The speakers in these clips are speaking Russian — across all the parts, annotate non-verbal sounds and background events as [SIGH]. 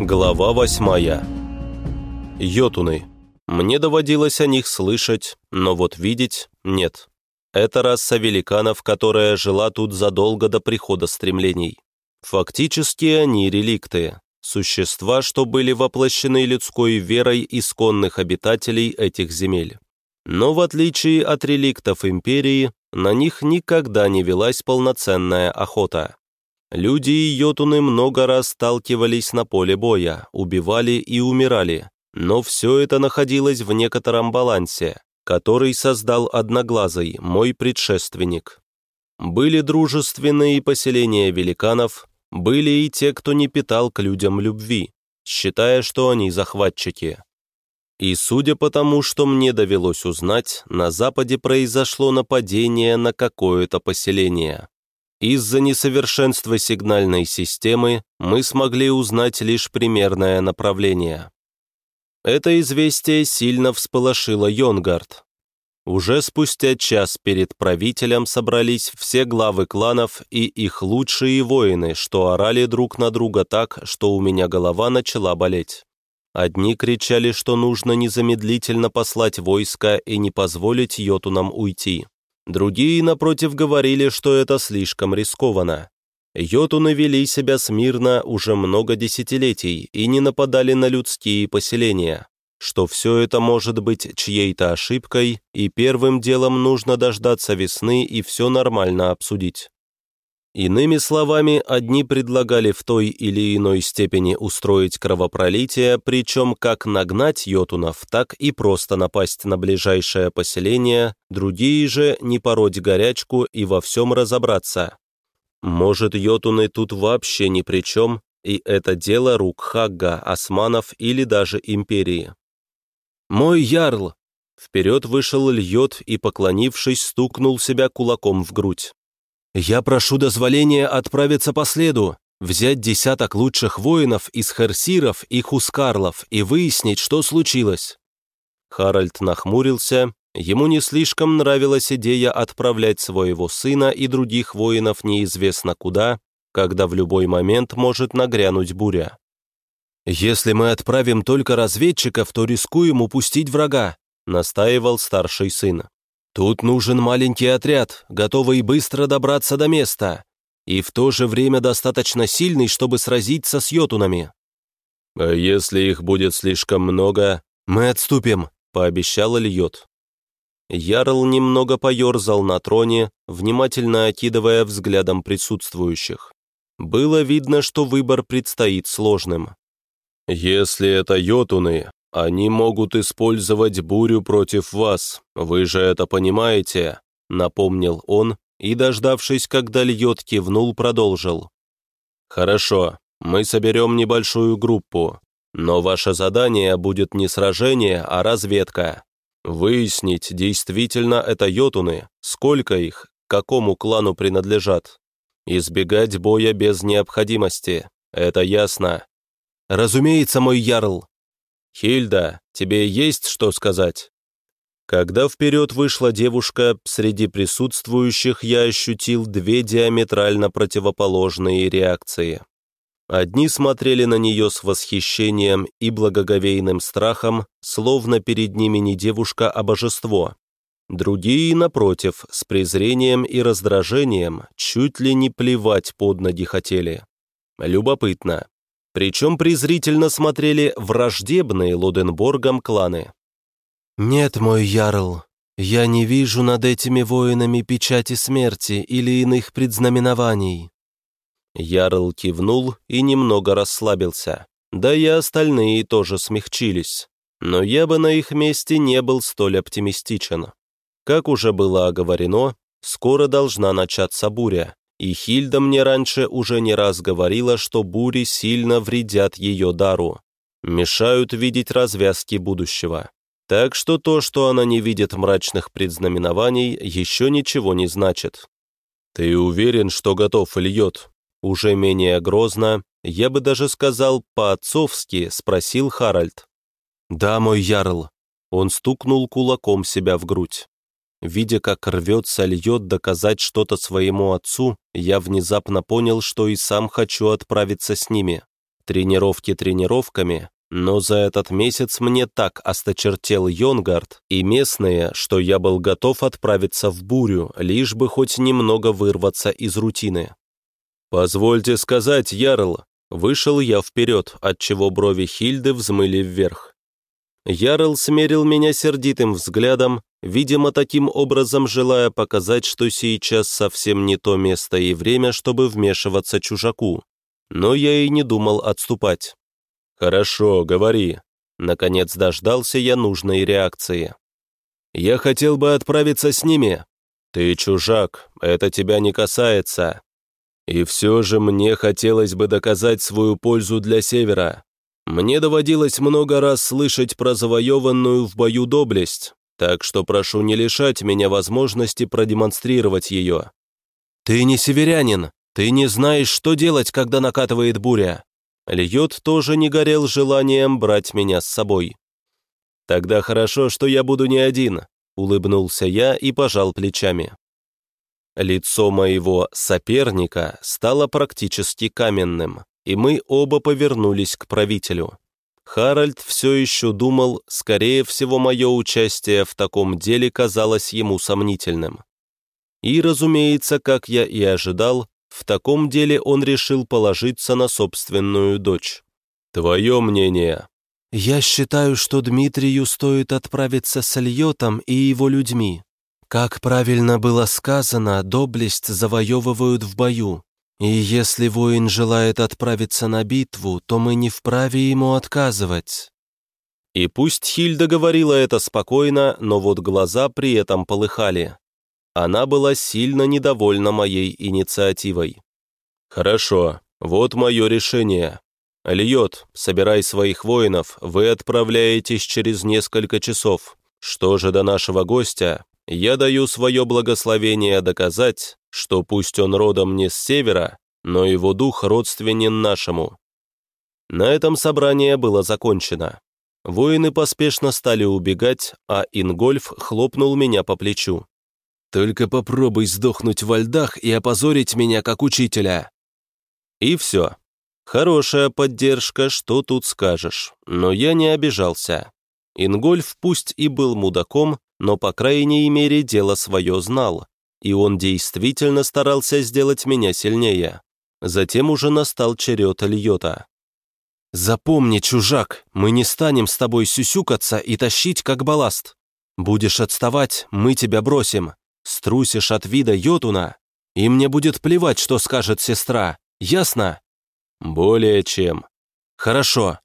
Глава восьмая. Йотуны. Мне доводилось о них слышать, но вот видеть – нет. Это раса великанов, которая жила тут задолго до прихода стремлений. Фактически они реликты, существа, что были воплощены людской верой исконных обитателей этих земель. Но в отличие от реликтов империи, на них никогда не велась полноценная охота. Люди и йотуны много раз сталкивались на поле боя, убивали и умирали, но все это находилось в некотором балансе, который создал Одноглазый, мой предшественник. Были дружественные поселения великанов, были и те, кто не питал к людям любви, считая, что они захватчики. И судя по тому, что мне довелось узнать, на Западе произошло нападение на какое-то поселение. Из-за несовершенства сигнальной системы мы смогли узнать лишь примерное направление. Это известие сильно всполошило Йонгард. Уже спустя час перед правителем собрались все главы кланов и их лучшие воины, что орали друг на друга так, что у меня голова начала болеть. Одни кричали, что нужно незамедлительно послать войско и не позволить Йотунам уйти. Другие, напротив, говорили, что это слишком рискованно. Йотуны вели себя смирно уже много десятилетий и не нападали на людские поселения, что все это может быть чьей-то ошибкой, и первым делом нужно дождаться весны и все нормально обсудить. Иными словами, одни предлагали в той или иной степени устроить кровопролитие, причем как нагнать йотунов, так и просто напасть на ближайшее поселение, другие же не пороть горячку и во всем разобраться. Может, йотуны тут вообще ни при чем, и это дело рук Хагга, османов или даже империи. «Мой ярл!» Вперед вышел Льот и, поклонившись, стукнул себя кулаком в грудь. «Я прошу дозволения отправиться по следу, взять десяток лучших воинов из Херсиров и Хускарлов и выяснить, что случилось». Харальд нахмурился, ему не слишком нравилась идея отправлять своего сына и других воинов неизвестно куда, когда в любой момент может нагрянуть буря. «Если мы отправим только разведчиков, то рискуем упустить врага», настаивал старший сын. Тут нужен маленький отряд, готовый быстро добраться до места, и в то же время достаточно сильный, чтобы сразиться с йотунами. «А если их будет слишком много?» «Мы отступим», — пообещал Ильот. Ярл немного поерзал на троне, внимательно окидывая взглядом присутствующих. Было видно, что выбор предстоит сложным. «Если это йотуны, «Они могут использовать бурю против вас, вы же это понимаете», — напомнил он и, дождавшись, когда льет кивнул, продолжил. «Хорошо, мы соберем небольшую группу, но ваше задание будет не сражение, а разведка. Выяснить, действительно это йотуны, сколько их, какому клану принадлежат. Избегать боя без необходимости, это ясно». «Разумеется, мой ярл», «Хильда, тебе есть что сказать?» Когда вперед вышла девушка, среди присутствующих я ощутил две диаметрально противоположные реакции. Одни смотрели на нее с восхищением и благоговейным страхом, словно перед ними не девушка, а божество. Другие, напротив, с презрением и раздражением, чуть ли не плевать под ноги хотели. Любопытно, причем презрительно смотрели враждебные Луденборгам кланы. «Нет, мой ярл, я не вижу над этими воинами печати смерти или иных предзнаменований». Ярл кивнул и немного расслабился. Да и остальные тоже смягчились. Но я бы на их месте не был столь оптимистичен. Как уже было оговорено, скоро должна начаться буря, и Хильда мне раньше уже не раз говорила, что бури сильно вредят ее дару, мешают видеть развязки будущего. Так что то, что она не видит мрачных предзнаменований, еще ничего не значит. «Ты уверен, что готов, Ильет?» Уже менее грозно, я бы даже сказал по-отцовски, спросил Харальд. «Да, мой ярл». Он стукнул кулаком себя в грудь. Видя, как рвется, льет доказать что-то своему отцу, я внезапно понял, что и сам хочу отправиться с ними. Тренировки тренировками, но за этот месяц мне так осточертел Йонгард и местные, что я был готов отправиться в бурю, лишь бы хоть немного вырваться из рутины. «Позвольте сказать, Ярл», вышел я вперед, отчего брови Хильды взмыли вверх. Ярл смерил меня сердитым взглядом, видимо, таким образом желая показать, что сейчас совсем не то место и время, чтобы вмешиваться чужаку. Но я и не думал отступать. «Хорошо, говори». Наконец дождался я нужной реакции. «Я хотел бы отправиться с ними». «Ты чужак, это тебя не касается». «И все же мне хотелось бы доказать свою пользу для Севера. Мне доводилось много раз слышать про завоеванную в бою доблесть, так что прошу не лишать меня возможности продемонстрировать ее». «Ты не северянин, ты не знаешь, что делать, когда накатывает буря. Льот тоже не горел желанием брать меня с собой. «Тогда хорошо, что я буду не один», — улыбнулся я и пожал плечами. Лицо моего соперника стало практически каменным, и мы оба повернулись к правителю. Харальд все еще думал, скорее всего, мое участие в таком деле казалось ему сомнительным. И, разумеется, как я и ожидал, в таком деле он решил положиться на собственную дочь. Твое мнение? Я считаю, что Дмитрию стоит отправиться с Льотом и его людьми. Как правильно было сказано, доблесть завоевывают в бою. И если воин желает отправиться на битву, то мы не вправе ему отказывать. И пусть Хильда говорила это спокойно, но вот глаза при этом полыхали. Она была сильно недовольна моей инициативой. «Хорошо, вот мое решение. Льет, собирай своих воинов, вы отправляетесь через несколько часов. Что же до нашего гостя, я даю свое благословение доказать, что пусть он родом не с севера, но его дух родственен нашему». На этом собрание было закончено. Воины поспешно стали убегать, а Ингольф хлопнул меня по плечу. Только попробуй сдохнуть во льдах и опозорить меня как учителя». И все. Хорошая поддержка, что тут скажешь. Но я не обижался. Ингольф пусть и был мудаком, но по крайней мере дело свое знал. И он действительно старался сделать меня сильнее. Затем уже настал черед Льота. «Запомни, чужак, мы не станем с тобой сюсюкаться и тащить как балласт. Будешь отставать, мы тебя бросим. Струсишь от вида Йотуна, и мне будет плевать, что скажет сестра, ясно? Более чем. Хорошо.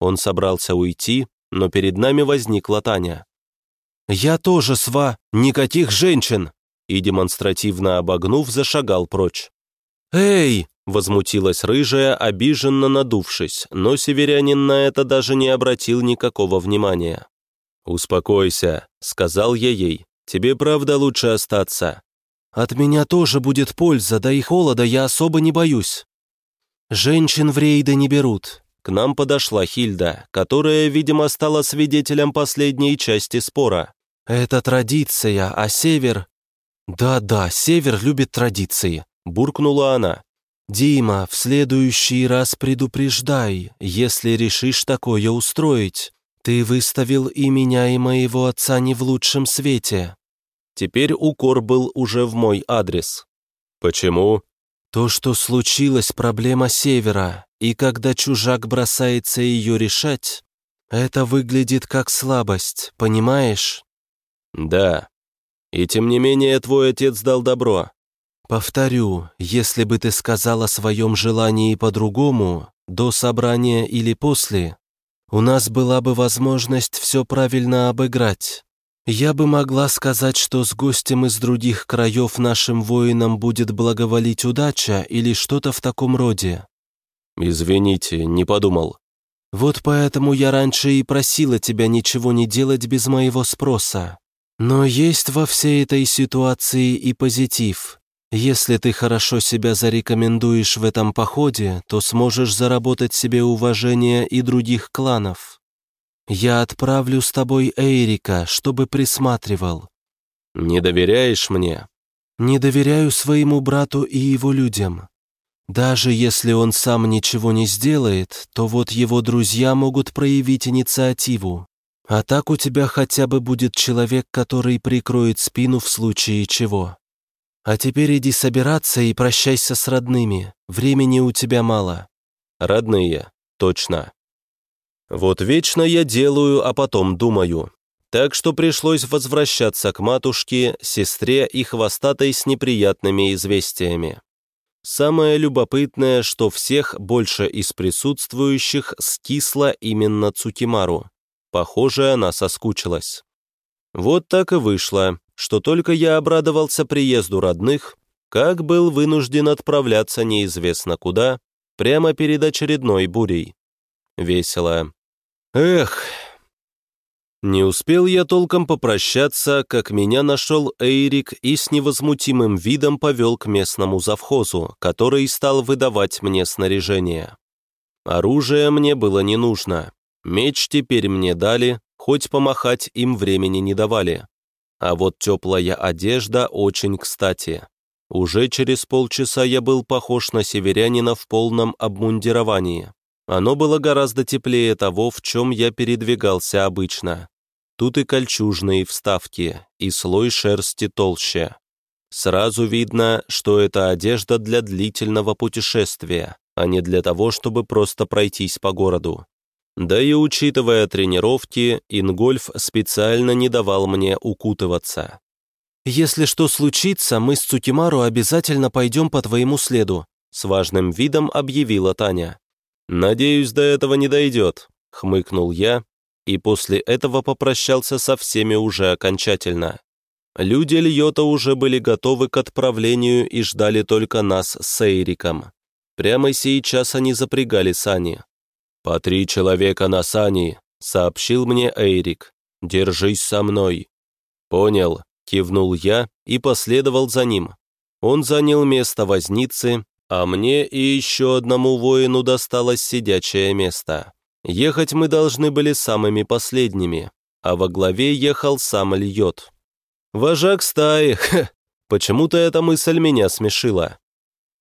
Он собрался уйти, но перед нами возникла Таня. «Я тоже, сва, никаких женщин!» И, демонстративно обогнув, зашагал прочь. «Эй!» — возмутилась рыжая, обиженно надувшись, но северянин на это даже не обратил никакого внимания. «Успокойся», — сказал я ей. Тебе правда лучше остаться. От меня тоже будет польза, да и холода я особо не боюсь. Женщин в рейды не берут. К нам подошла Хильда, которая, видимо, стала свидетелем последней части спора. Это традиция, а север... Да-да, север любит традиции, буркнула она. «Дима, в следующий раз предупреждай, если решишь такое устроить. Ты выставил и меня, и моего отца не в лучшем свете. Теперь укор был уже в мой адрес. Почему? То, что случилось, проблема Севера, и когда чужак бросается ее решать, это выглядит как слабость, понимаешь? Да. И тем не менее твой отец дал добро. Повторю, если бы ты сказал о своем желании по-другому, до собрания или после, у нас была бы возможность все правильно обыграть. Я бы могла сказать, что с гостем из других краев нашим воинам будет благоволить удача или что-то в таком роде. Извините, не подумал. Вот поэтому я раньше и просила тебя ничего не делать без моего спроса. Но есть во всей этой ситуации и позитив. Если ты хорошо себя зарекомендуешь в этом походе, то сможешь заработать себе уважение и других кланов. Я отправлю с тобой Эйрика, чтобы присматривал. Не доверяешь мне? Не доверяю своему брату и его людям. Даже если он сам ничего не сделает, то вот его друзья могут проявить инициативу. А так у тебя хотя бы будет человек, который прикроет спину в случае чего. А теперь иди собираться и прощайся с родными. Времени у тебя мало». «Родные, точно». Вот вечно я делаю, а потом думаю. Так что пришлось возвращаться к матушке, сестре и хвостатой с неприятными известиями. Самое любопытное, что всех больше из присутствующих скисла именно Цукимару. Похоже, она соскучилась. Вот так и вышло, что только я обрадовался приезду родных, как был вынужден отправляться неизвестно куда, прямо перед очередной бурей. Весело. Эх, не успел я толком попрощаться, как меня нашел Эйрик и с невозмутимым видом повел к местному завхозу, который стал выдавать мне снаряжение. Оружие мне было не нужно. Меч теперь мне дали, хоть помахать им времени не давали. А вот теплая одежда очень кстати. Уже через полчаса я был похож на северянина в полном обмундировании. Оно было гораздо теплее того, в чем я передвигался обычно. Тут и кольчужные вставки, и слой шерсти толще. Сразу видно, что это одежда для длительного путешествия, а не для того, чтобы просто пройтись по городу. Да и учитывая тренировки, Ингольф специально не давал мне укутываться. «Если что случится, мы с Цукимару обязательно пойдем по твоему следу», с важным видом объявила Таня. «Надеюсь, до этого не дойдет», — хмыкнул я, и после этого попрощался со всеми уже окончательно. Люди Льота уже были готовы к отправлению и ждали только нас с Эйриком. Прямо сейчас они запрягали сани. «По три человека на сани», — сообщил мне Эйрик. «Держись со мной». «Понял», — кивнул я и последовал за ним. Он занял место возницы, а мне и еще одному воину досталось сидячее место. Ехать мы должны были самыми последними, а во главе ехал сам Льот. Вожак стаи, [LAUGHS] почему-то эта мысль меня смешила.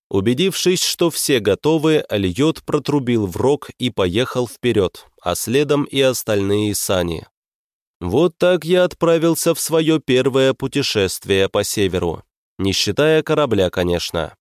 Убедившись, что все готовы, Льот протрубил в рог и поехал вперед, а следом и остальные сани. Вот так я отправился в свое первое путешествие по северу, не считая корабля, конечно.